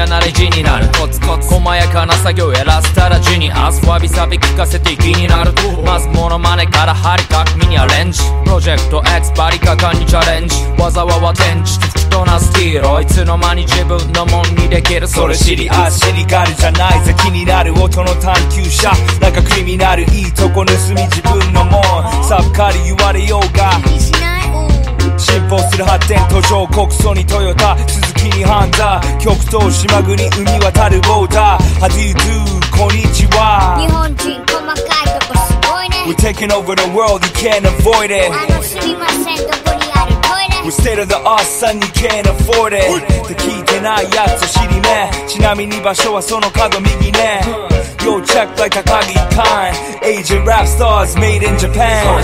や慣れ字になる。コツコツ。細やかな作業やらせたらジニアスわびさび聞かせて気になるまずモノマネから張りかミニアレンジ。プロジェクト X バリカカにチャレンジ。わざわは展示。適当なスティール。いつの間に自分のもんにできる。それシリアスシリカルじゃないぜ気になる音の探求者。なんかクリミナルいいとこ盗み自分のもん。サブカル言われようが進歩する発展途上国ソにトヨタ鈴木にハンター極東島国海渡るボーダー How do you do こんにちは日本人細かいとこすごいね We're taking over the world you can't avoid it あのすみませんどこにあるトイレ We're state of the art son you can't afford it って聞いてないやつ知りねちなみに場所はその角右ね Yo check like a 鍵 kind Asian rap stars made in Japan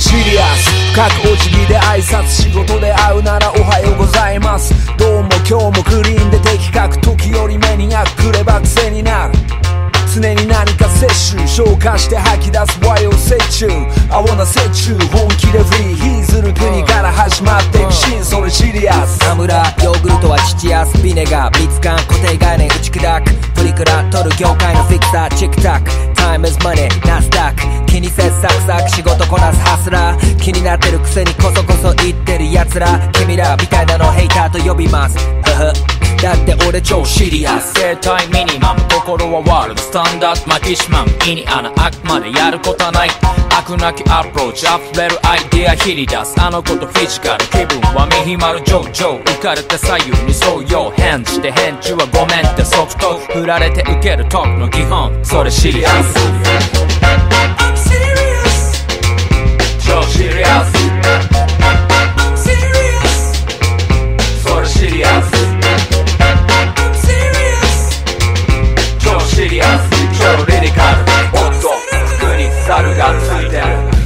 シリアス深くお辞儀で挨拶仕事で会うならおはようございます。どうも今日もクリーンで的確時より目にやくれば癖になる。常に何か摂取消化して吐き出す和洋折衷青な折衷本気でフリーヒーズル国から始まっていくシーンそれシリアス田村ヨーグルトは父やスビネガー蜜柑固定概念打ち砕く。プリクラ取る業界のフィクサー。チックタック。Time is money ナスダック気にせずサクサク仕事こなすハスラー。気になってるくせにこそこそ言ってる奴ら。君らみたいなのヘイターと呼びます。だって俺超シリアス。携帯ミニマム心はワールドスタンダードマキシマム意に穴あくまでやることはない。悪なきアプローチ溢れるアイディア切り出すあの子とフィジカル気分は見ひまる上々浮かれて左右にそうよ返事で返事はごめんって即答。振られて受けるトークの基本。それシリアス I'm serious. 超シリアス I'm serious. それシリアス I'm serious. 超シリアス超リリカル。おっと服に猿がついてる。